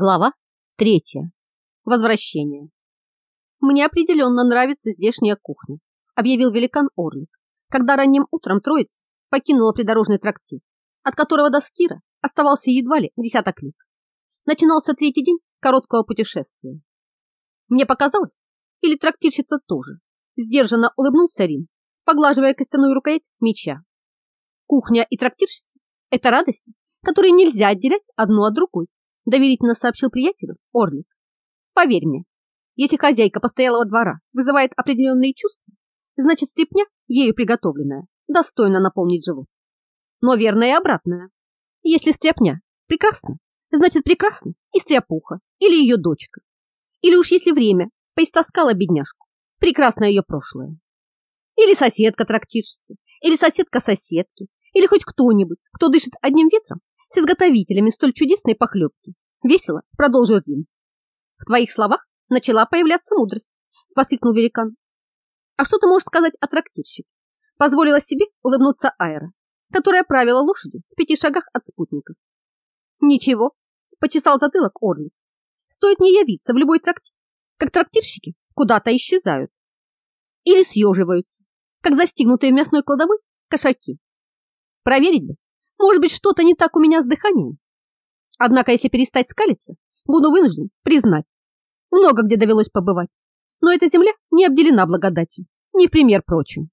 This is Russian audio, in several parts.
Глава третья. Возвращение. Мне определенно нравится здешняя кухня, объявил великан Орлик, когда ранним утром троица покинула придорожный трактир, от которого до Скира оставался едва ли десяток лиг. Начинался третий день короткого путешествия. Мне показалось, или трактирщица тоже, сдержанно улыбнулся Рин, поглаживая костяную рукоять меча. Кухня и трактирщица – это радости, которые нельзя отделять одну от другой доверительно сообщил приятелю Орлик. Поверь мне, если хозяйка постоялого двора вызывает определенные чувства, значит стряпня, ею приготовленная, достойна наполнить живот. Но верно и обратное. Если стряпня прекрасна, значит прекрасна и стряпуха, или ее дочка. Или уж если время поистоскала бедняжку, прекрасно ее прошлое. Или соседка трактирщицы, или соседка соседки, или хоть кто-нибудь, кто дышит одним ветром с изготовителями столь чудесной похлебки. Весело продолжил Рин. В твоих словах начала появляться мудрость, воскликнул великан. А что ты можешь сказать о трактирщике? Позволила себе улыбнуться Айра, которая правила лошадью в пяти шагах от спутников. Ничего, почесал затылок Орли. Стоит не явиться в любой трактир, как трактирщики куда-то исчезают. Или съеживаются, как застигнутые в мясной кладовой кошаки. Проверить бы, может быть, что-то не так у меня с дыханием? Однако, если перестать скалиться, буду вынужден признать. Много где довелось побывать, но эта земля не обделена благодатью, не в пример прочим.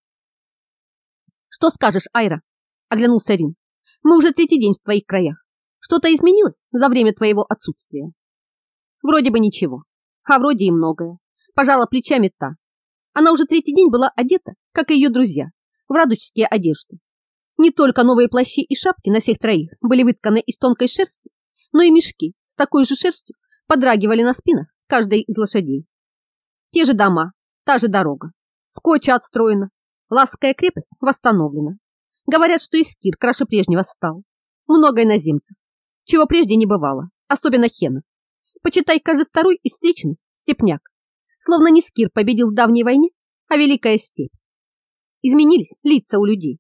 Что скажешь, Айра? Оглянулся Рин. Мы уже третий день в твоих краях. Что-то изменилось за время твоего отсутствия? Вроде бы ничего, а вроде и многое. Пожала плечами та. Она уже третий день была одета, как и ее друзья, в радужские одежды. Не только новые плащи и шапки на всех троих были вытканы из тонкой шерсти, но и мешки с такой же шерстью подрагивали на спинах каждой из лошадей. Те же дома, та же дорога. Скотча отстроена, Ласская крепость восстановлена. Говорят, что Искир краше прежнего стал. Много иноземцев, чего прежде не бывало, особенно хенов. Почитай каждый второй из встречных степняк. Словно не Скир победил в давней войне, а Великая степь. Изменились лица у людей.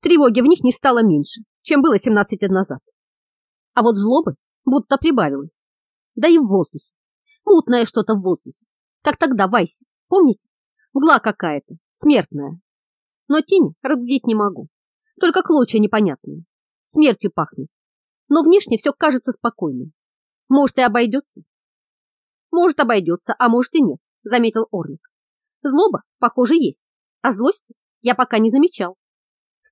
Тревоги в них не стало меньше, чем было 17 лет назад. А вот злобы будто прибавилось. Да и в воздухе. Мутное что-то в воздухе. Как тогда в Айсе, помните? Мгла какая-то, смертная. Но тени разглядеть не могу. Только клочья непонятные. Смертью пахнет. Но внешне все кажется спокойным. Может и обойдется. Может обойдется, а может и нет, заметил Орлик. Злоба, похоже, есть, а злости я пока не замечал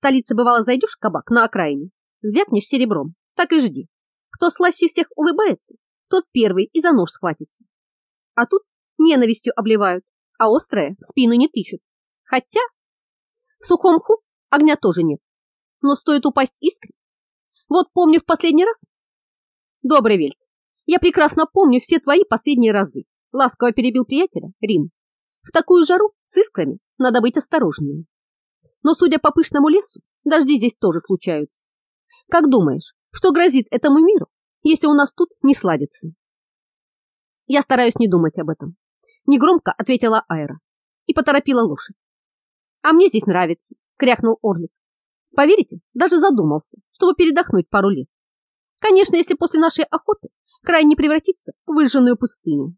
столице бывало зайдешь в кабак на окраине, звякнешь серебром, так и жди. Кто слаще всех улыбается, тот первый и за нож схватится. А тут ненавистью обливают, а острое в спину не тычут. Хотя в сухом ху огня тоже нет, но стоит упасть искре. Вот помню в последний раз. Добрый Вельт, я прекрасно помню все твои последние разы, ласково перебил приятеля Рин. В такую жару с искрами надо быть осторожнее. Но, судя по пышному лесу, дожди здесь тоже случаются. Как думаешь, что грозит этому миру, если у нас тут не сладится? Я стараюсь не думать об этом. Негромко ответила Айра и поторопила лошадь. А мне здесь нравится, крякнул Орлик. Поверите, даже задумался, чтобы передохнуть пару лет. Конечно, если после нашей охоты край не превратится в выжженную пустыню.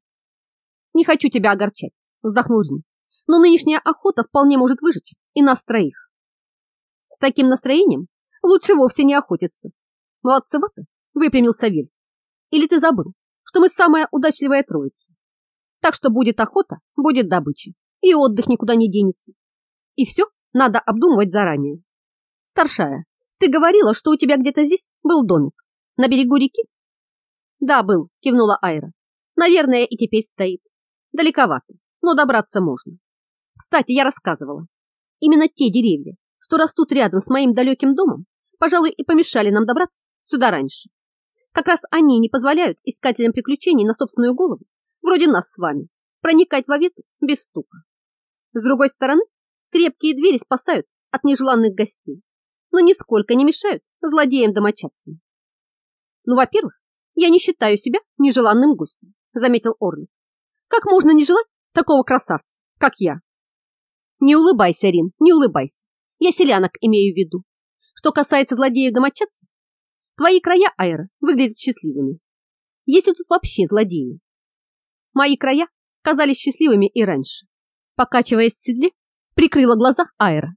Не хочу тебя огорчать, вздохнул Рин но нынешняя охота вполне может выжечь и нас троих. С таким настроением лучше вовсе не охотиться. Молодцевато выпрямился Виль. Или ты забыл, что мы самая удачливая троица? Так что будет охота, будет добыча, и отдых никуда не денется. И все надо обдумывать заранее. Старшая, ты говорила, что у тебя где-то здесь был домик. На берегу реки? Да, был, кивнула Айра. Наверное, и теперь стоит. Далековато, но добраться можно. Кстати, я рассказывала. Именно те деревья, что растут рядом с моим далеким домом, пожалуй, и помешали нам добраться сюда раньше. Как раз они не позволяют искателям приключений на собственную голову, вроде нас с вами, проникать в без стука. С другой стороны, крепкие двери спасают от нежеланных гостей, но нисколько не мешают злодеям-домочадцам. Ну, во-первых, я не считаю себя нежеланным гостем, заметил Орли. Как можно не желать такого красавца, как я? Не улыбайся, Рин, не улыбайся. Я селянок имею в виду. Что касается злодеев домочадцев, твои края, Айра, выглядят счастливыми. Есть ли тут вообще злодеи? Мои края казались счастливыми и раньше. Покачиваясь в седле, прикрыла глаза Айра.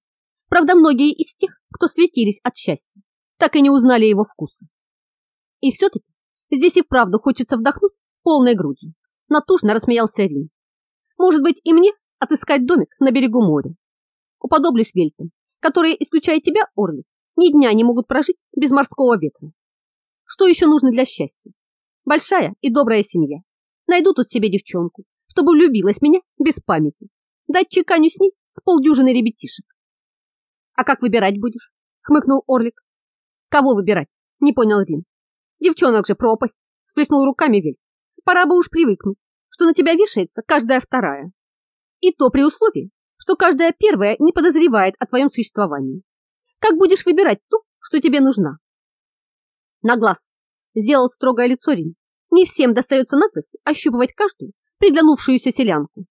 Правда, многие из тех, кто светились от счастья, так и не узнали его вкуса. И все-таки здесь и правду хочется вдохнуть полной грудью. Натужно рассмеялся Рин. Может быть, и мне отыскать домик на берегу моря. Уподоблюсь вельтам, которые, исключая тебя, Орли, ни дня не могут прожить без морского ветра. Что еще нужно для счастья? Большая и добрая семья. Найду тут себе девчонку, чтобы влюбилась меня без памяти. Дать чеканю с ней с полдюжины ребятишек. А как выбирать будешь? Хмыкнул Орлик. Кого выбирать? Не понял Рин. Девчонок же пропасть. Сплеснул руками Вель. Пора бы уж привыкнуть, что на тебя вешается каждая вторая. И то при условии, что каждая первая не подозревает о твоем существовании. Как будешь выбирать ту, что тебе нужна? На глаз. Сделал строгое лицо Рин. Не всем достается наглость ощупывать каждую приглянувшуюся селянку.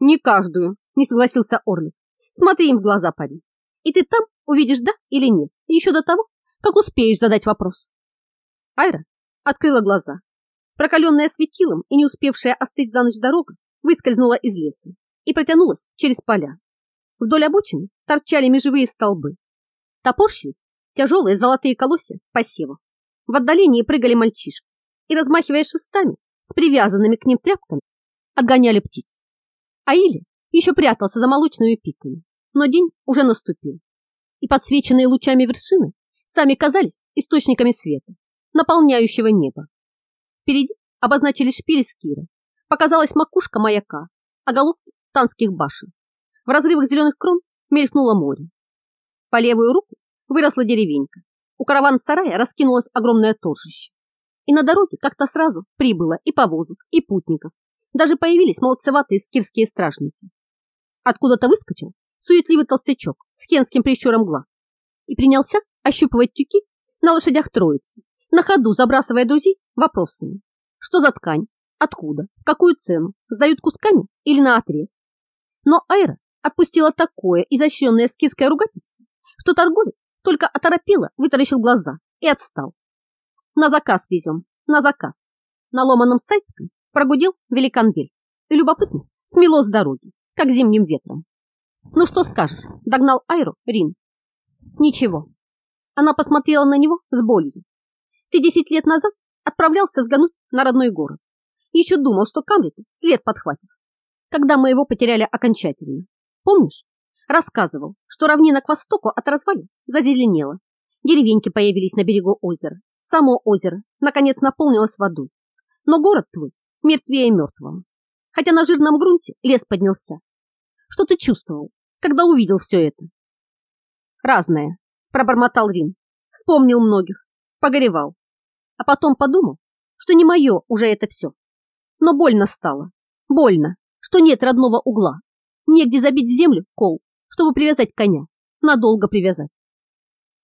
Не каждую, не согласился Орлик. Смотри им в глаза, парень. И ты там увидишь да или нет, еще до того, как успеешь задать вопрос. Айра открыла глаза. Прокаленная светилом и не успевшая остыть за ночь дорога выскользнула из леса и протянулась через поля. Вдоль обочины торчали межевые столбы. Топорщились тяжелые золотые колосья посева. В отдалении прыгали мальчишки и, размахивая шестами с привязанными к ним тряпками, отгоняли птиц. А Или еще прятался за молочными пиками, но день уже наступил, и подсвеченные лучами вершины сами казались источниками света, наполняющего небо. Впереди обозначили шпили скира, показалась макушка маяка, а головки танских башен. В разрывах зеленых крон мелькнуло море. По левую руку выросла деревенька. У караван-сарая раскинулось огромное торжище. И на дороге как-то сразу прибыло и повозок, и путников. Даже появились молодцеватые скирские стражники. Откуда-то выскочил суетливый толстячок с хенским прищуром глаз и принялся ощупывать тюки на лошадях троицы, на ходу забрасывая друзей вопросами. Что за ткань? Откуда? Какую цену? Сдают кусками или на отрез? Но Айра отпустила такое изощренное скидское ругательство, что торговец только оторопело вытаращил глаза и отстал. На заказ везем, на заказ. На ломаном сайцком прогудел великан Бель. И любопытно смело с дороги, как зимним ветром. Ну что скажешь, догнал Айру Рин. Ничего. Она посмотрела на него с болью. Ты десять лет назад отправлялся сгануть на родной город. Еще думал, что Камлет след подхватит. Когда мы его потеряли окончательно. Помнишь? Рассказывал, что равнина к востоку от развалин зазеленела. Деревеньки появились на берегу озера. Само озеро, наконец, наполнилось водой. Но город твой мертвее мертвого. Хотя на жирном грунте лес поднялся. Что ты чувствовал, когда увидел все это? Разное, пробормотал Рин. Вспомнил многих, погоревал. А потом подумал, что не мое уже это все. Но больно стало. Больно, что нет родного угла. Негде забить в землю кол, чтобы привязать коня. Надолго привязать.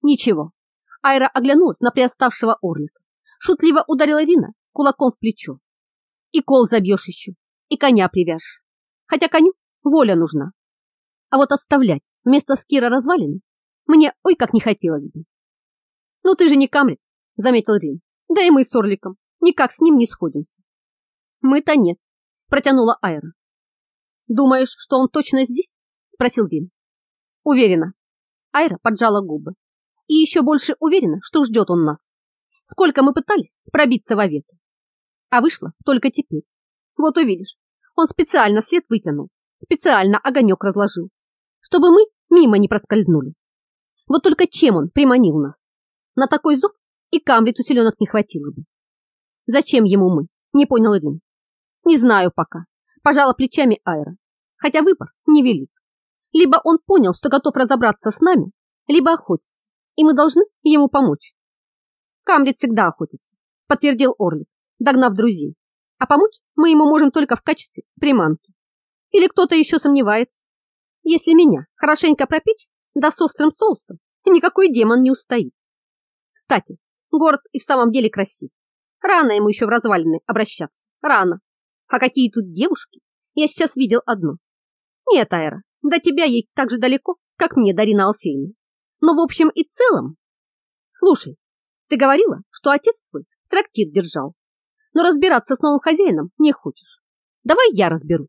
Ничего. Айра оглянулась на приоставшего орлика. Шутливо ударила Рина кулаком в плечо. И кол забьешь еще, и коня привяжешь. Хотя коню воля нужна. А вот оставлять вместо скира развалины мне ой как не хотелось бы. Ну ты же не камрит, заметил Рин. Да и мы с Орликом никак с ним не сходимся. Мы-то нет, протянула Айра. Думаешь, что он точно здесь? Спросил Рин. Уверена. Айра поджала губы. И еще больше уверена, что ждет он нас. Сколько мы пытались пробиться в вовек. А вышло только теперь. Вот увидишь, он специально след вытянул, специально огонек разложил, чтобы мы мимо не проскользнули. Вот только чем он приманил нас? На такой зов и камрит усиленок не хватило бы. Зачем ему мы? Не понял Рин. Не знаю пока. Пожала плечами Айра. Хотя выбор невелик. Либо он понял, что готов разобраться с нами, либо охотится, и мы должны ему помочь. Камрит всегда охотится, подтвердил Орлик, догнав друзей. А помочь мы ему можем только в качестве приманки. Или кто-то еще сомневается. Если меня хорошенько пропечь, да с острым соусом, никакой демон не устоит. Кстати, город и в самом деле красив. Рано ему еще в развалины обращаться. Рано. А какие тут девушки? Я сейчас видел одну. Нет, Айра, до тебя ей так же далеко, как мне, Дарина Алфейна. Но в общем и целом... Слушай, ты говорила, что отец твой трактир держал. но разбираться с новым хозяином не хочешь. Давай я разберусь.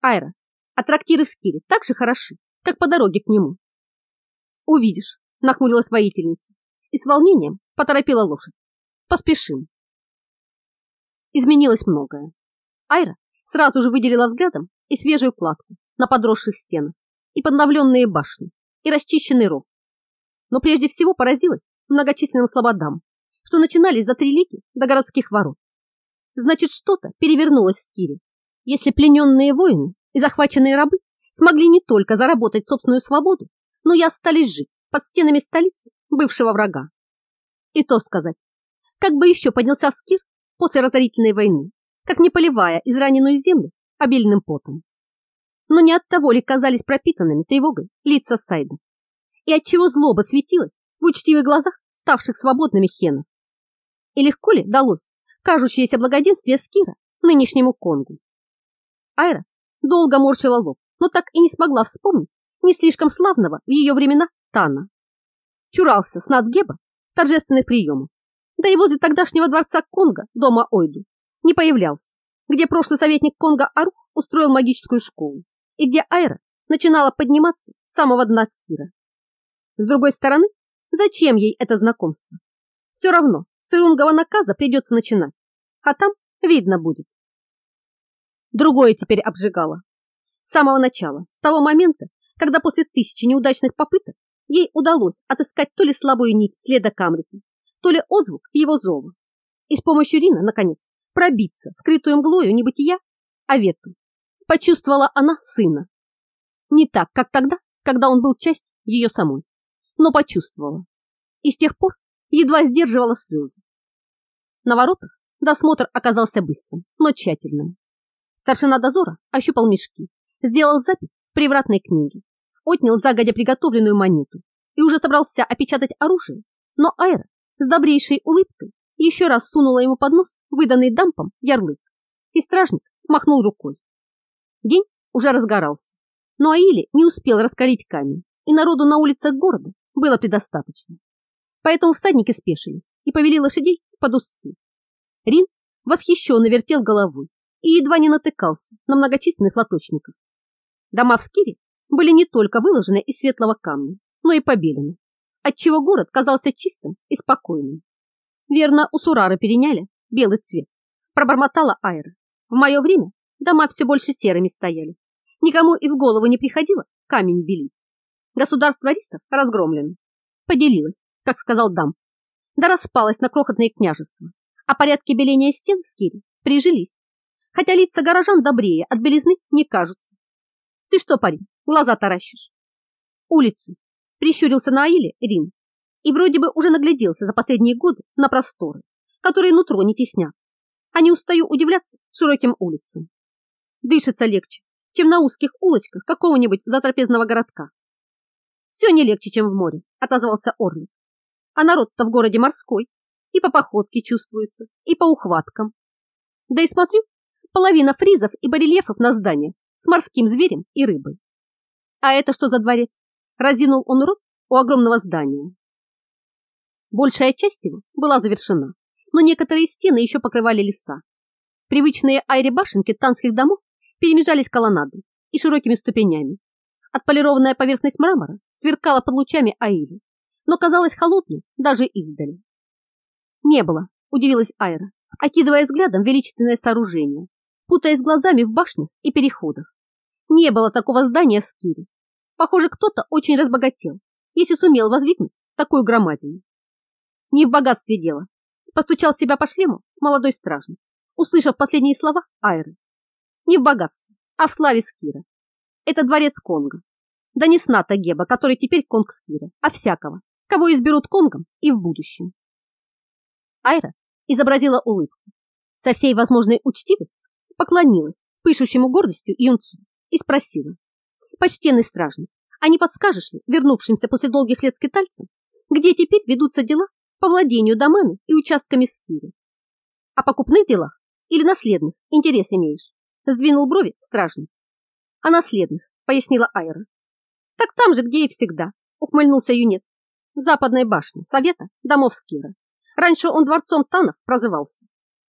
Айра, а трактиры в Скире так же хороши, как по дороге к нему. Увидишь, нахмурилась воительница и с волнением поторопила лошадь. Поспешим. Изменилось многое. Айра сразу же выделила взглядом и свежую кладку на подросших стенах, и подновленные башни, и расчищенный ров. Но прежде всего поразилась многочисленным слободам, что начинались за три лиги до городских ворот. Значит, что-то перевернулось в Скире, если плененные воины и захваченные рабы смогли не только заработать собственную свободу, но и остались жить под стенами столицы бывшего врага. И то сказать, как бы еще поднялся Скир после разорительной войны, как не поливая израненную землю обильным потом. Но не от того ли казались пропитанными тревогой лица Сайда, и отчего злоба светилась в учтивых глазах ставших свободными хенов. И легко ли далось кажущееся благоденствие Скира нынешнему Конгу? Айра долго морщила лоб, но так и не смогла вспомнить не слишком славного в ее времена Тана. Чурался с Надгеба торжественных приемов, да и возле тогдашнего дворца Конга, дома Ойду, не появлялся, где прошлый советник Конга Арух устроил магическую школу и где Айра начинала подниматься с самого дна Скира. С другой стороны, зачем ей это знакомство? Все равно с Ирунгового наказа придется начинать, а там видно будет. Другое теперь обжигало. С самого начала, с того момента, когда после тысячи неудачных попыток ей удалось отыскать то ли слабую нить следа Камрити, то ли отзвук его зова, и с помощью Рина, наконец, пробиться скрытую мглою небытия Авету. Почувствовала она сына. Не так, как тогда, когда он был часть ее самой, но почувствовала. И с тех пор едва сдерживала слезы. На воротах досмотр оказался быстрым, но тщательным. Старшина дозора ощупал мешки, сделал запись в привратной книге, отнял загодя приготовленную монету и уже собрался опечатать оружие, но Айра с добрейшей улыбкой еще раз сунула ему под нос выданный дампом ярлык, и стражник махнул рукой. День уже разгорался, но Аили не успел раскалить камень, и народу на улицах города было предостаточно. Поэтому всадники спешили и повели лошадей под узцы. Рин восхищенно вертел головой и едва не натыкался на многочисленных лоточников. Дома в Скире были не только выложены из светлого камня, но и побелены, отчего город казался чистым и спокойным. Верно, у Сурары переняли белый цвет, пробормотала Айра. В мое время дома все больше серыми стояли. Никому и в голову не приходило камень белить. Государство рисов разгромлено. Поделилось, как сказал Дам. Да распалось на крохотные княжества, а порядки беления стен в Скире прижились. Хотя лица горожан добрее от белизны не кажутся. Ты что, парень, глаза таращишь? Улицы. Прищурился на Аиле Рин и вроде бы уже нагляделся за последние годы на просторы, которые нутро не теснят. А не устаю удивляться широким улицам. Дышится легче, чем на узких улочках какого-нибудь затрапезного городка. Все не легче, чем в море, отозвался Орлик. А народ-то в городе морской, и по походке чувствуется, и по ухваткам. Да и смотрю, половина фризов и барельефов на здании с морским зверем и рыбой. А это что за дворец? Разинул он рот у огромного здания. Большая часть его была завершена, но некоторые стены еще покрывали леса. Привычные айре башенки танских домов перемежались колоннадой и широкими ступенями. Отполированная поверхность мрамора сверкала под лучами Аири, но казалась холодной даже издали. Не было, удивилась Айра, окидывая взглядом величественное сооружение, путаясь глазами в башнях и переходах. Не было такого здания в Скире. Похоже, кто-то очень разбогател, если сумел воздвигнуть такую громадину. Не в богатстве дело. Постучал себя по шлему молодой стражник, услышав последние слова Айры. Не в богатстве, а в славе Скира. Это дворец Конга. Да не сната Геба, который теперь Конг Скира, а всякого, кого изберут Конгом и в будущем. Айра изобразила улыбку. Со всей возможной учтивостью поклонилась пышущему гордостью юнцу и спросила. Почтенный стражник, а не подскажешь ли вернувшимся после долгих лет скитальцам, где теперь ведутся дела по владению домами и участками в Скире. О покупных делах или наследных интерес имеешь? Сдвинул брови стражник. О наследных, пояснила Айра. Так там же, где и всегда, ухмыльнулся юнец. В западной башне Совета домов Скира. Раньше он дворцом Танов прозывался.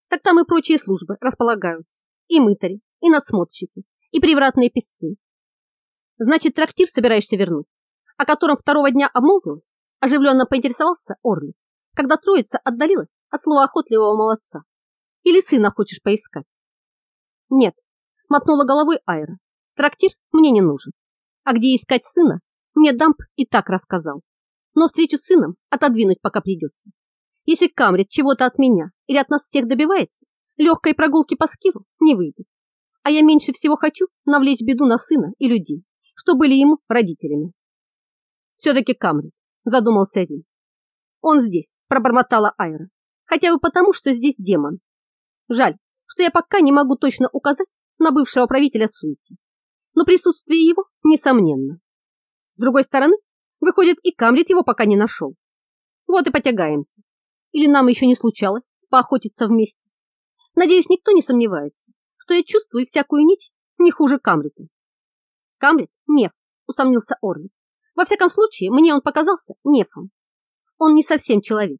так там и прочие службы располагаются. И мытари, и надсмотрщики, и привратные песцы. Значит, трактир собираешься вернуть, о котором второго дня обмолвилась, оживленно поинтересовался Орли, когда троица отдалилась от слова охотливого молодца. Или сына хочешь поискать? Нет, мотнула головой Айра. Трактир мне не нужен. А где искать сына, мне Дамп и так рассказал. Но встречу с сыном отодвинуть пока придется. Если Камрит чего-то от меня или от нас всех добивается, легкой прогулки по скилу не выйдет. А я меньше всего хочу навлечь беду на сына и людей, что были ему родителями. Все-таки Камрит, задумался Рин. Он здесь, пробормотала Айра. Хотя бы потому, что здесь демон. Жаль, что я пока не могу точно указать на бывшего правителя Суики. Но присутствие его несомненно. С другой стороны, выходит, и Камрит его пока не нашел. Вот и потягаемся. Или нам еще не случалось поохотиться вместе. Надеюсь, никто не сомневается, что я чувствую всякую нечисть не хуже Камрита. Камрит – неф, усомнился Орли. Во всяком случае, мне он показался нефом. Он не совсем человек.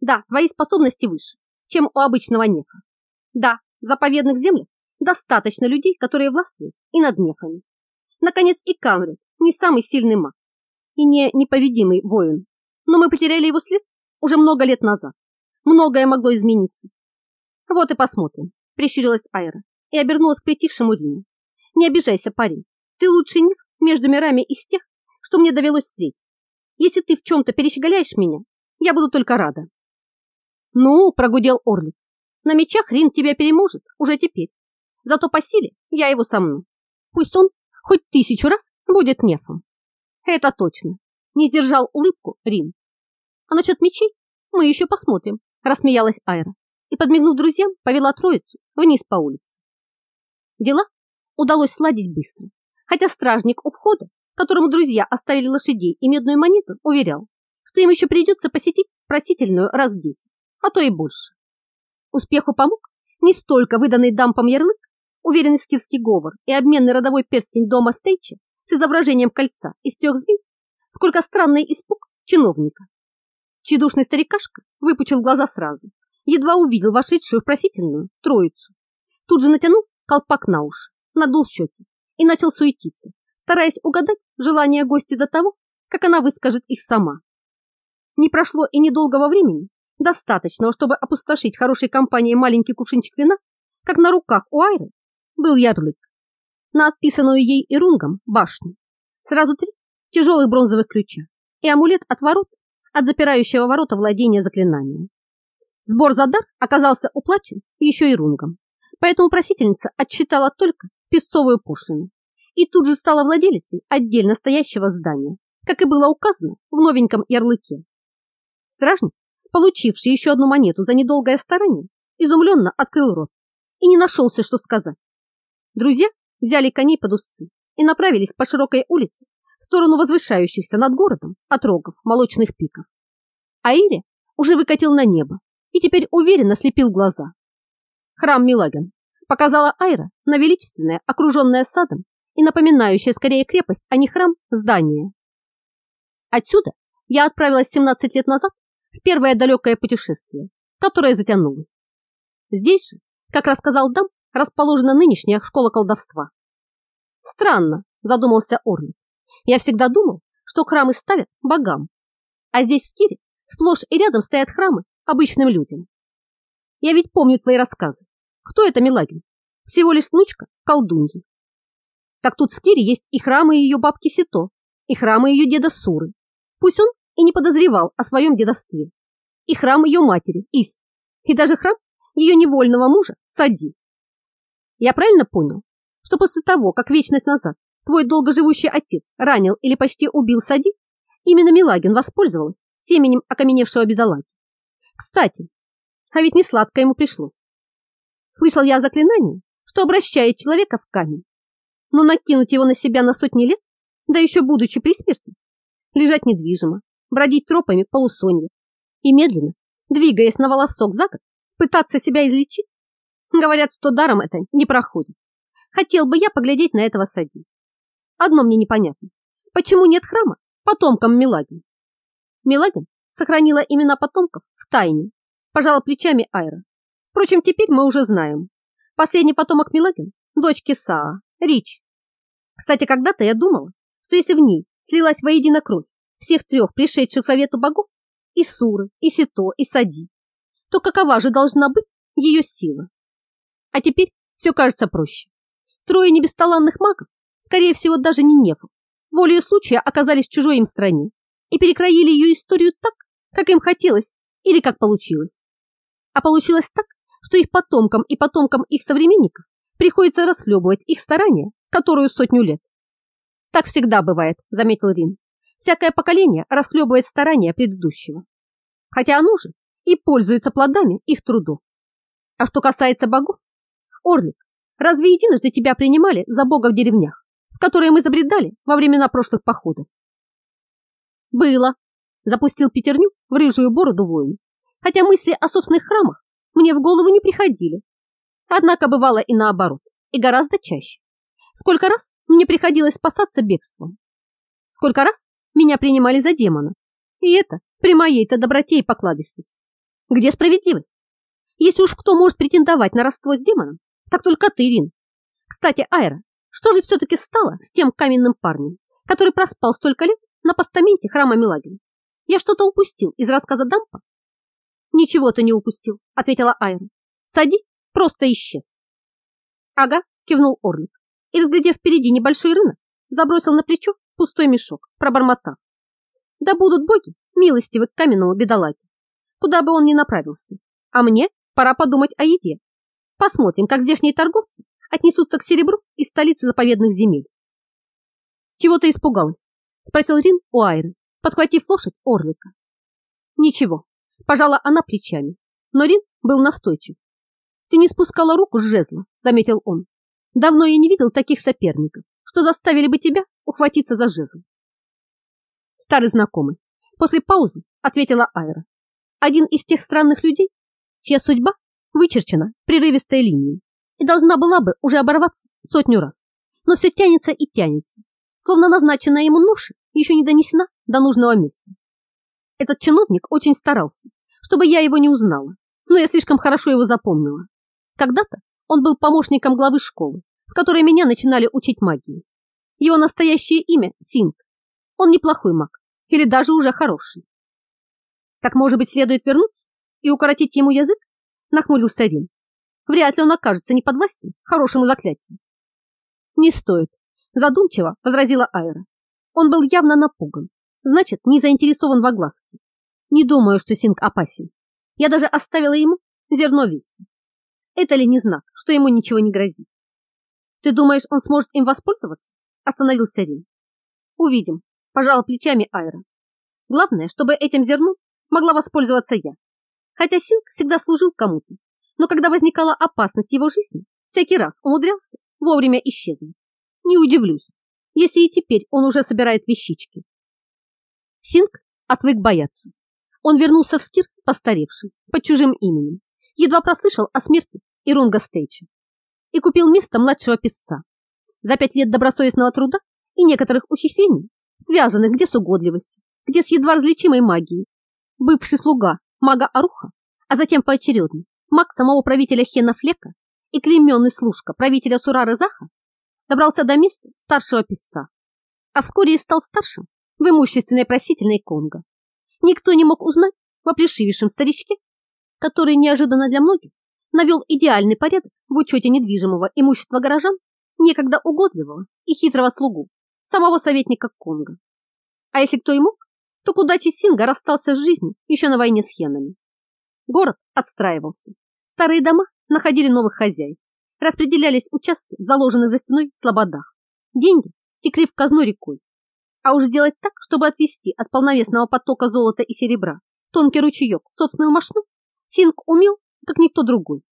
Да, твои способности выше, чем у обычного нефа. Да, в заповедных землях достаточно людей, которые властвуют и над нефами. Наконец, и Камрит не самый сильный маг и не неповедимый воин, но мы потеряли его след уже много лет назад. Многое могло измениться. Вот и посмотрим, прищурилась Айра и обернулась к притихшему Рине. Не обижайся, парень. Ты лучший них между мирами из тех, что мне довелось встретить. Если ты в чем-то перещеголяешь меня, я буду только рада. Ну, прогудел Орлик, на мечах Рин тебя переможет уже теперь. Зато по силе я его сомну. Пусть он хоть тысячу раз будет нефом. Это точно. Не сдержал улыбку Рин. А насчет мечей мы еще посмотрим, рассмеялась Айра и, подмигнув друзьям, повела троицу вниз по улице. Дела удалось сладить быстро, хотя стражник у входа, которому друзья оставили лошадей и медную монету, уверял, что им еще придется посетить просительную раз десять, а то и больше. Успеху помог не столько выданный дампом ярлык, уверенный скидский говор и обменный родовой перстень дома Стейча с изображением кольца из трех змей, сколько странный испуг чиновника. Чедушный старикашка выпучил глаза сразу, едва увидел вошедшую в просительную троицу. Тут же натянул колпак на уши, надул щеки и начал суетиться, стараясь угадать желание гостя до того, как она выскажет их сама. Не прошло и недолгого времени, достаточного, чтобы опустошить хорошей компанией маленький кувшинчик вина, как на руках у Айры был ярлык на отписанную ей ирунгом башню. Сразу три тяжелых бронзовых ключа и амулет от ворот, от запирающего ворота владения заклинанием. Сбор за дар оказался уплачен еще и рунгом, поэтому просительница отчитала только песцовую пошлину и тут же стала владелицей отдельно стоящего здания, как и было указано в новеньком ярлыке. Стражник, получивший еще одну монету за недолгое старание, изумленно открыл рот и не нашелся, что сказать. Друзья взяли коней под узцы и направились по широкой улице в сторону возвышающихся над городом отрогов молочных пиков. А Ире уже выкатил на небо и теперь уверенно слепил глаза. Храм Милаген показала Айра на величественное, окруженное садом и напоминающее скорее крепость, а не храм, здание. Отсюда я отправилась 17 лет назад в первое далекое путешествие, которое затянулось. Здесь же, как рассказал Дам, расположена нынешняя школа колдовства. Странно, задумался Орлик. Я всегда думал, что храмы ставят богам, а здесь в Скире сплошь и рядом стоят храмы обычным людям. Я ведь помню твои рассказы. Кто это Милагин? Всего лишь внучка колдуньи. Так тут в Скире есть и храмы ее бабки Сито, и храмы ее деда Суры. Пусть он и не подозревал о своем дедовстве. И храм ее матери, Ис, и даже храм ее невольного мужа, Сади. Я правильно понял, что после того, как вечность назад твой долгоживущий отец ранил или почти убил Сади, именно Милагин воспользовалась семенем окаменевшего бедолаги? Кстати, а ведь не сладко ему пришлось. Слышал я заклинание, что обращает человека в камень. Но накинуть его на себя на сотни лет, да еще будучи при смерти, лежать недвижимо, бродить тропами полусонья и медленно, двигаясь на волосок за год, пытаться себя излечить, говорят, что даром это не проходит. Хотел бы я поглядеть на этого сади. Одно мне непонятно. Почему нет храма потомкам Милагин? Милагин сохранила имена потомков в тайне, пожала плечами Айра. Впрочем, теперь мы уже знаем. Последний потомок Милагин – дочки Саа, Рич. Кстати, когда-то я думала, что если в ней слилась воедино кровь всех трех пришедших в Авету богов, и Суры, и Сито, и Сади, то какова же должна быть ее сила? А теперь все кажется проще. Трое небесталанных магов, скорее всего, даже не нефов, волею случая оказались в чужой им стране и перекроили ее историю так, как им хотелось или как получилось. А получилось так, что их потомкам и потомкам их современников приходится расхлебывать их старания, которую сотню лет. Так всегда бывает, заметил Рин. Всякое поколение расхлебывает старания предыдущего. Хотя оно же и пользуется плодами их трудов. А что касается богов, Орлик, разве единожды тебя принимали за бога в деревнях, в которые мы забредали во времена прошлых походов? Было, запустил пятерню в рыжую бороду воин, хотя мысли о собственных храмах мне в голову не приходили. Однако бывало и наоборот, и гораздо чаще. Сколько раз мне приходилось спасаться бегством. Сколько раз меня принимали за демона. И это при моей-то доброте и покладистости. Где справедливость? Если уж кто может претендовать на родство с демоном, так только ты, Рин. Кстати, Айра, что же все-таки стало с тем каменным парнем, который проспал столько лет на постаменте храма Милагин? Я что-то упустил из рассказа Дампа? Ничего ты не упустил, ответила Айра. Сади просто исчез. Ага, кивнул Орлик и, взглядев впереди небольшой рынок, забросил на плечо пустой мешок, пробормотав. Да будут боги милостивы к каменному бедолаге, куда бы он ни направился. А мне пора подумать о еде. Посмотрим, как здешние торговцы отнесутся к серебру из столицы заповедных земель. Чего ты испугалась? Спросил Рин у Айры, подхватив лошадь Орлика. Ничего, пожала она плечами, но Рин был настойчив. Ты не спускала руку с жезла, заметил он. Давно я не видел таких соперников, что заставили бы тебя ухватиться за жезл. Старый знакомый. После паузы ответила Айра. Один из тех странных людей, чья судьба вычерчена прерывистой линией и должна была бы уже оборваться сотню раз, но все тянется и тянется, словно назначенная ему ноша еще не донесена до нужного места. Этот чиновник очень старался, чтобы я его не узнала, но я слишком хорошо его запомнила. Когда-то он был помощником главы школы, в которой меня начинали учить магии. Его настоящее имя – Синг. Он неплохой маг, или даже уже хороший. Так, может быть, следует вернуться и укоротить ему язык? Нахмурился Рин. Вряд ли он окажется неподвластен хорошему заклятию. Не стоит, задумчиво возразила Айра. Он был явно напуган, значит, не заинтересован в огласке. Не думаю, что Синг опасен. Я даже оставила ему зерно вести. Это ли не знак, что ему ничего не грозит? Ты думаешь, он сможет им воспользоваться? Остановился Рин. Увидим, пожала плечами Айра. Главное, чтобы этим зерном могла воспользоваться я. Хотя Синг всегда служил кому-то, но когда возникала опасность его жизни, всякий раз умудрялся вовремя исчезнуть. Не удивлюсь, если и теперь он уже собирает вещички. Синг отвык бояться. Он вернулся в Скир, постаревший, под чужим именем, едва прослышал о смерти Ирунга Стейча и купил место младшего писца. За пять лет добросовестного труда и некоторых ухищрений, связанных где с угодливостью, где с едва различимой магией, бывший слуга мага Аруха, а затем поочередно маг самого правителя Хена Флека и клейменный служка правителя Сурары Заха добрался до места старшего писца, а вскоре и стал старшим в имущественной просительной Конго. Никто не мог узнать в оплешивейшем старичке который неожиданно для многих навел идеальный порядок в учете недвижимого имущества горожан, некогда угодливого и хитрого слугу, самого советника Конга. А если кто и мог, то к удаче Синга расстался с жизнью еще на войне с хенами. Город отстраивался, старые дома находили новых хозяев, распределялись участки, заложенные за стеной в слободах. Деньги текли в казну рекой. А уж делать так, чтобы отвести от полновесного потока золота и серебра тонкий ручеек в собственную машину, Синг умел, как никто другой.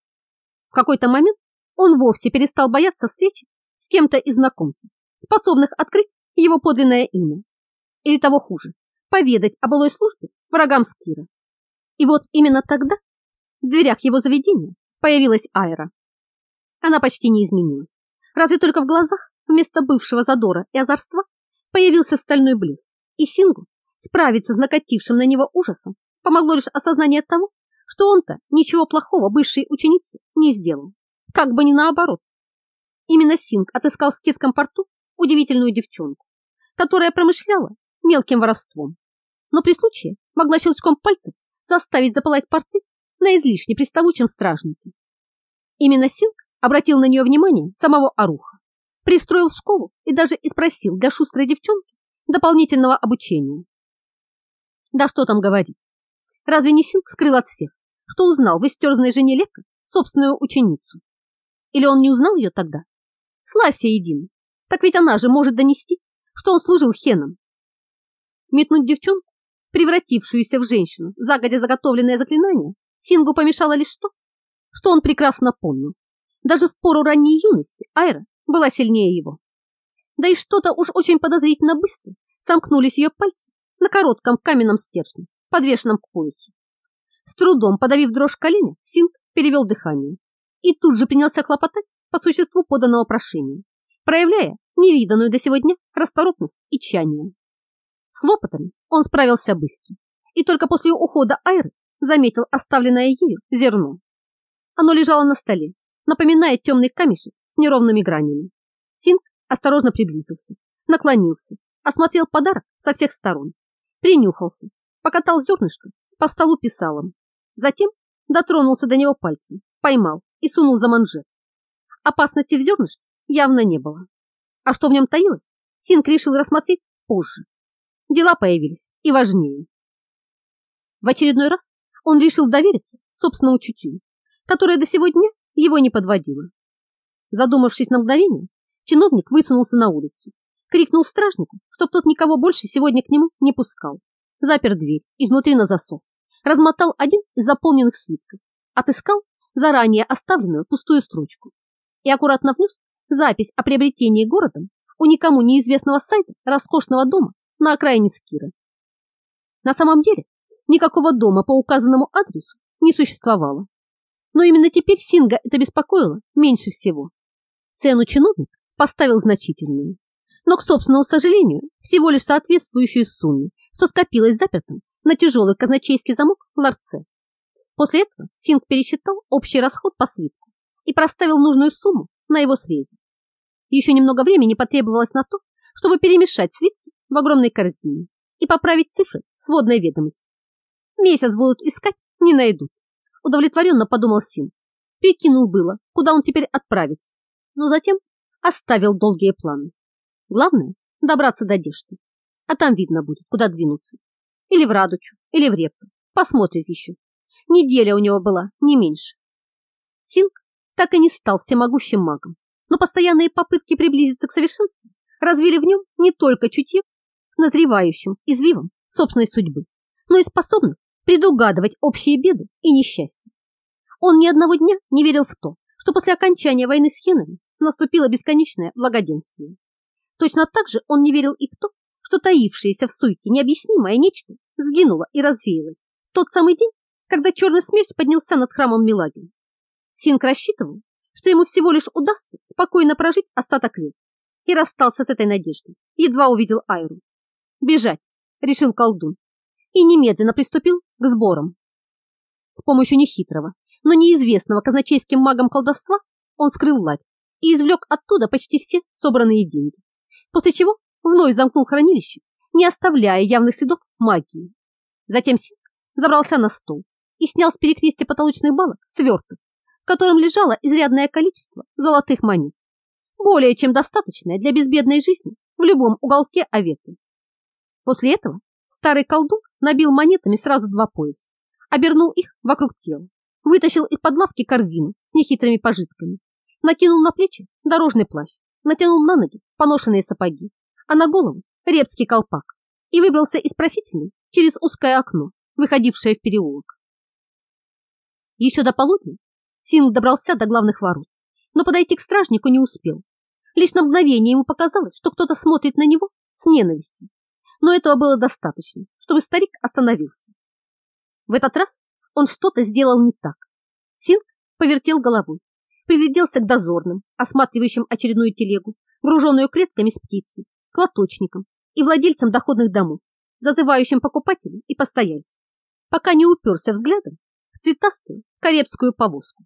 В какой-то момент он вовсе перестал бояться встречи с кем-то из знакомцев, способных открыть его подлинное имя. Или того хуже, поведать о былой службе врагам Скира. И вот именно тогда в дверях его заведения появилась Айра. Она почти не изменилась. Разве только в глазах вместо бывшего задора и озорства появился стальной блеск. И Сингу справиться с накатившим на него ужасом помогло лишь осознание того, что он-то ничего плохого бывшей ученице не сделал, как бы ни наоборот. Именно Синг отыскал в Скифском порту удивительную девчонку, которая промышляла мелким воровством, но при случае могла щелчком пальцев заставить запылать порты на излишне приставучем стражнике. Именно Синг обратил на нее внимание самого Аруха, пристроил в школу и даже и спросил для шустрой девчонки дополнительного обучения. Да что там говорить, разве не Синг скрыл от всех, что узнал в истерзанной жене Лека собственную ученицу? Или он не узнал ее тогда? Славься един, так ведь она же может донести, что он служил хеном. Метнуть девчонку, превратившуюся в женщину, загодя заготовленное заклинание, Сингу помешало лишь то, что он прекрасно помнил. Даже в пору ранней юности Айра была сильнее его. Да и что-то уж очень подозрительно быстро сомкнулись ее пальцы на коротком каменном стержне, подвешенном к поясу. С трудом подавив дрожь коленя, Синг перевел дыхание и тут же принялся хлопотать по существу поданного прошения, проявляя невиданную до сегодня расторопность и тщание. С хлопотами он справился быстро, и только после ухода Айры заметил оставленное ею зерно. Оно лежало на столе, напоминая темный камешек с неровными гранями. Синг осторожно приблизился, наклонился, осмотрел подарок со всех сторон, принюхался, покатал зернышко по столу писалом. Затем дотронулся до него пальцем, поймал и сунул за манжет. Опасности в зернышке явно не было. А что в нем таилось, Синг решил рассмотреть позже. Дела появились и важнее. В очередной раз он решил довериться собственному чутью, которое до сегодня его не подводило. Задумавшись на мгновение, чиновник высунулся на улицу, крикнул стражнику, чтоб тот никого больше сегодня к нему не пускал, запер дверь изнутри на засов, размотал один из заполненных свитков, отыскал заранее оставленную пустую строчку и аккуратно внес запись о приобретении городом у никому неизвестного сайта роскошного дома на окраине Скира. На самом деле никакого дома по указанному адресу не существовало. Но именно теперь Синга это беспокоило меньше всего. Цену чиновник поставил значительную, но, к собственному сожалению, всего лишь соответствующую сумме, что скопилось запертым на тяжелый казначейский замок в ларце. После этого Синг пересчитал общий расход по свитку и проставил нужную сумму на его срезе. Еще немного времени потребовалось на то, чтобы перемешать свитки в огромной корзине и поправить цифры сводной ведомости. Месяц будут искать, не найдут. Удовлетворенно подумал Син. Прикинул было, куда он теперь отправится, но затем оставил долгие планы. Главное – добраться до Дешты, а там видно будет, куда двинуться. Или в Радучу, или в Репту. Посмотрит еще. Неделя у него была, не меньше. Синг так и не стал всемогущим магом, но постоянные попытки приблизиться к совершенству развили в нем не только чутье назревающим извивам собственной судьбы, но и способность предугадывать общие беды и несчастья. Он ни одного дня не верил в то, что после окончания войны с хенами наступило бесконечное благоденствие. Точно так же он не верил и в то, что таившееся в суйке необъяснимое нечто сгинуло и развеялось в тот самый день, когда черный смерть поднялся над храмом Милагин. Синк рассчитывал, что ему всего лишь удастся спокойно прожить остаток лет, и расстался с этой надеждой, едва увидел Айру. «Бежать!» — решил колдун, и немедленно приступил к сборам. С помощью нехитрого, но неизвестного казначейским магам колдовства он скрыл ладь и извлек оттуда почти все собранные деньги, после чего вновь замкнул хранилище, не оставляя явных следов магии. Затем Синг забрался на стол и снял с перекрестия потолочных балок сверток, в котором лежало изрядное количество золотых монет, более чем достаточное для безбедной жизни в любом уголке Аветы. После этого старый колдун набил монетами сразу два пояса, обернул их вокруг тела, вытащил из-под лавки корзину с нехитрыми пожитками, накинул на плечи дорожный плащ, натянул на ноги поношенные сапоги, а на голову репский колпак и выбрался из просительной через узкое окно, выходившее в переулок. Еще до полудня Синг добрался до главных ворот, но подойти к стражнику не успел. Лишь на мгновение ему показалось, что кто-то смотрит на него с ненавистью но этого было достаточно, чтобы старик остановился. В этот раз он что-то сделал не так. Синг повертел головой, пригляделся к дозорным, осматривающим очередную телегу, груженную клетками с птицей, к лоточникам и владельцам доходных домов, зазывающим покупателей и постояльцев, пока не уперся взглядом в цветастую каребскую повозку.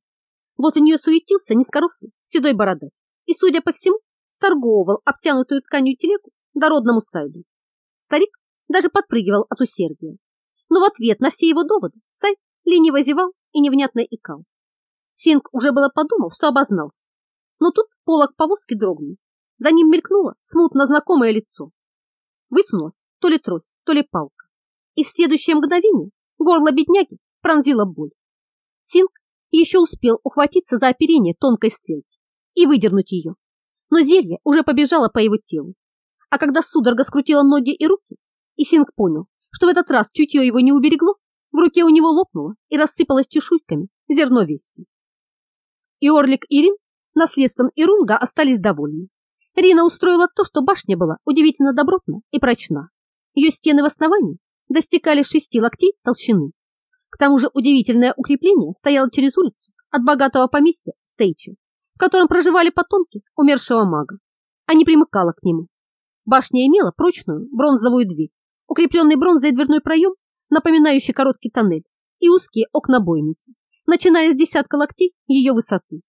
Вот у нее суетился низкорослый седой бородач и, судя по всему, сторговывал обтянутую тканью телегу дородному сайду. Старик даже подпрыгивал от усердия. Но в ответ на все его доводы Сайд лениво зевал и невнятно икал. Синг уже было подумал, что обознался. Но тут полок повозки дрогнул. За ним мелькнуло смутно знакомое лицо. Высунулась то ли трость, то ли палка. И в следующее мгновение горло бедняги пронзила боль. Синг еще успел ухватиться за оперение тонкой стрелки и выдернуть ее. Но зелье уже побежало по его телу. А когда судорога скрутила ноги и руки, и Синг понял, что в этот раз чутье его не уберегло, в руке у него лопнуло и рассыпалось чешуйками зерно вести. И Орлик и Рин наследством Ирунга остались довольны. Рина устроила то, что башня была удивительно добротна и прочна. Ее стены в основании достигали шести локтей толщины. К тому же удивительное укрепление стояло через улицу от богатого поместья Стейчи, в котором проживали потомки умершего мага, а не примыкала к нему. Башня имела прочную бронзовую дверь, укрепленный бронзой дверной проем, напоминающий короткий тоннель, и узкие окна-бойницы, начиная с десятка локтей ее высоты.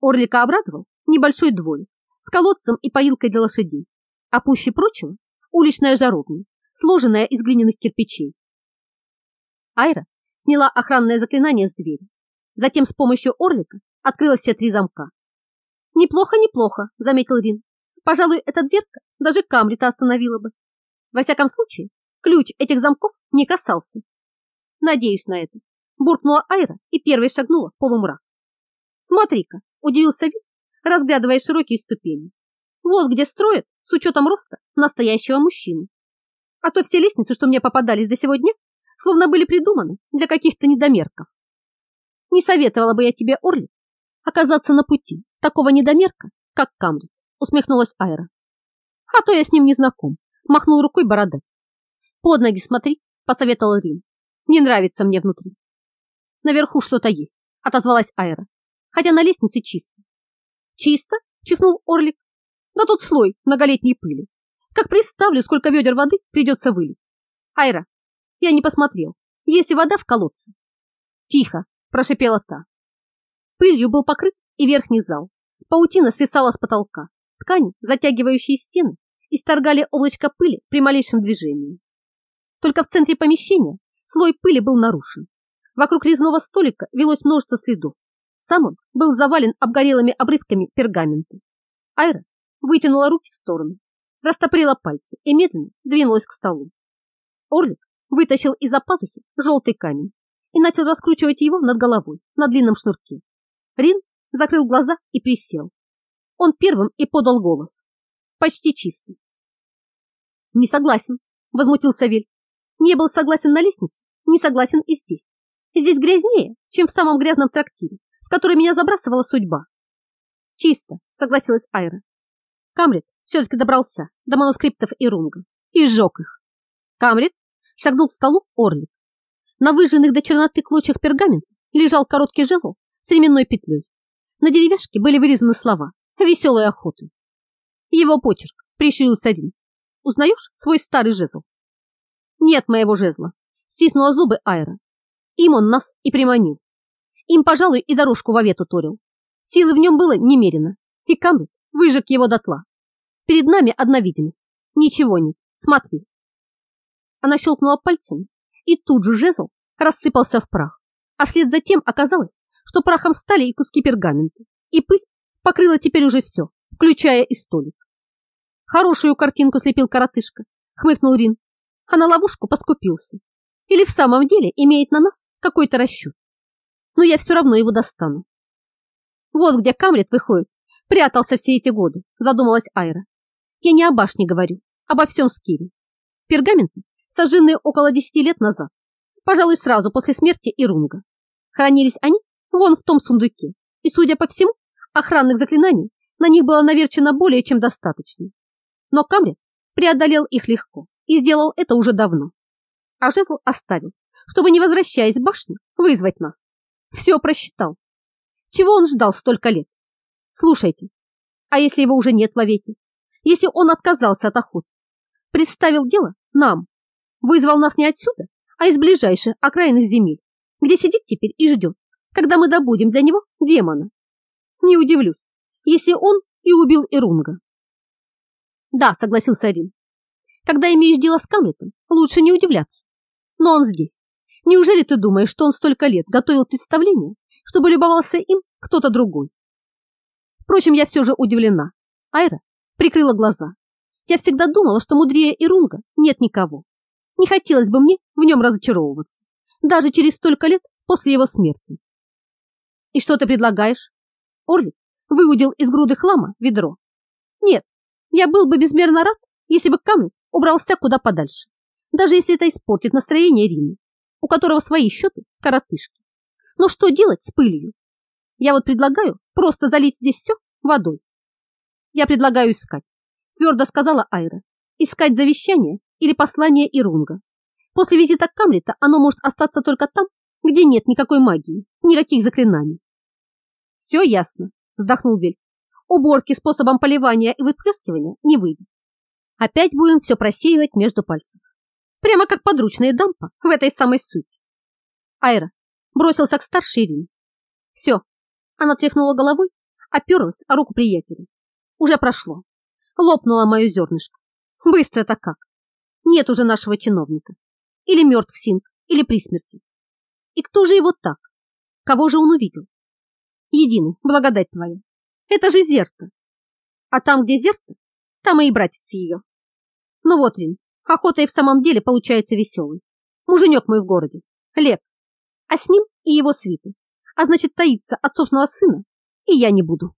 Орлика обрадовал небольшой дворик с колодцем и поилкой для лошадей, а пуще прочего уличная жаровня, сложенная из глиняных кирпичей. Айра сняла охранное заклинание с двери, затем с помощью Орлика открыла все три замка. «Неплохо, неплохо», — заметил Рин. «Пожалуй, эта дверка даже Камрита остановила бы. Во всяком случае, ключ этих замков не касался. Надеюсь на это. Буркнула Айра и первой шагнула в полумрак. Смотри-ка, удивился Вит, разглядывая широкие ступени. Вот где строят, с учетом роста, настоящего мужчины. А то все лестницы, что мне попадались до сегодня, словно были придуманы для каких-то недомерков. Не советовала бы я тебе, Орли, оказаться на пути такого недомерка, как Камри, усмехнулась Айра. А то я с ним не знаком, махнул рукой бородач. Под ноги смотри, посоветовал Рин. Не нравится мне внутри. Наверху что-то есть, отозвалась Айра, хотя на лестнице чисто. Чисто? чихнул Орлик. Да тут слой многолетней пыли. Как представлю, сколько ведер воды придется вылить. Айра, я не посмотрел, есть ли вода в колодце. Тихо, прошипела та. Пылью был покрыт и верхний зал. Паутина свисала с потолка. Ткани, затягивающие стены, исторгали облачко пыли при малейшем движении. Только в центре помещения слой пыли был нарушен. Вокруг резного столика велось множество следов. Сам он был завален обгорелыми обрывками пергамента. Айра вытянула руки в сторону, растоприла пальцы и медленно двинулась к столу. Орлик вытащил из-за пазухи желтый камень и начал раскручивать его над головой на длинном шнурке. Рин закрыл глаза и присел. Он первым и подал голос. Почти чистый. Не согласен, возмутился Вель. Не был согласен на лестнице, не согласен и здесь. Здесь грязнее, чем в самом грязном трактире, в который меня забрасывала судьба. Чисто, согласилась Айра. Камрит все-таки добрался до манускриптов и рунга и сжег их. Камрит шагнул к столу Орлик. На выжженных до черноты клочьях пергамента лежал короткий жезл с ременной петлей. На деревяшке были вырезаны слова «Веселой охоты». Его почерк прищурился один. «Узнаешь свой старый жезл?» «Нет моего жезла», стиснула зубы Айра. Им он нас и приманил. Им, пожалуй, и дорожку в уторил. Силы в нем было немерено, и Камбет выжег его дотла. Перед нами одна видимость. Ничего нет. Смотри. Она щелкнула пальцами, и тут же жезл рассыпался в прах. А вслед за тем оказалось, что прахом стали и куски пергамента, и пыль покрыла теперь уже все, включая и столик. Хорошую картинку слепил коротышка, хмыкнул Рин, а на ловушку поскупился. Или в самом деле имеет на нас какой-то расчет. Но я все равно его достану. Вот где Камлет выходит, прятался все эти годы, задумалась Айра. Я не о башне говорю, обо всем скире. Пергаменты, сожженные около десяти лет назад, пожалуй, сразу после смерти Ирунга. Хранились они вон в том сундуке, и, судя по всему, охранных заклинаний на них было наверчено более чем достаточно. Но Камрет преодолел их легко и сделал это уже давно. А жезл оставил, чтобы, не возвращаясь в башню, вызвать нас. Все просчитал. Чего он ждал столько лет? Слушайте, а если его уже нет вовеки? Если он отказался от охоты? Представил дело нам. Вызвал нас не отсюда, а из ближайших окраинных земель, где сидит теперь и ждет, когда мы добудем для него демона. Не удивлюсь, если он и убил Ирунга. Да, согласился Рин. Когда имеешь дело с Камлетом, лучше не удивляться. Но он здесь. Неужели ты думаешь, что он столько лет готовил представление, чтобы любовался им кто-то другой? Впрочем, я все же удивлена. Айра прикрыла глаза. Я всегда думала, что мудрее Ирунга нет никого. Не хотелось бы мне в нем разочаровываться, даже через столько лет после его смерти. И что ты предлагаешь? Орлик выудил из груды хлама ведро. Нет, я был бы безмерно рад, если бы камень убрался куда подальше, даже если это испортит настроение Рины, у которого свои счеты коротышки. Но что делать с пылью? Я вот предлагаю просто залить здесь все водой. Я предлагаю искать, твердо сказала Айра. Искать завещание или послание Ирунга. После визита Камлета оно может остаться только там, где нет никакой магии, никаких заклинаний. Все ясно, вздохнул Вель. Уборки способом поливания и выплескивания не выйдет. Опять будем все просеивать между пальцев. Прямо как подручные дампа в этой самой сути. Айра бросился к старшей Ирине. Все. Она тряхнула головой, оперлась о руку приятеля. Уже прошло. Лопнуло мое зернышко. Быстро-то как. Нет уже нашего чиновника. Или мертв Синг, или при смерти. И кто же его так? Кого же он увидел? Единый, благодать твоя. Это же Зерта. А там, где Зерта, там и братец ее. Ну вот, Рин, охота и в самом деле получается веселой. Муженек мой в городе, Лев. А с ним и его свиты. А значит, таиться от собственного сына и я не буду.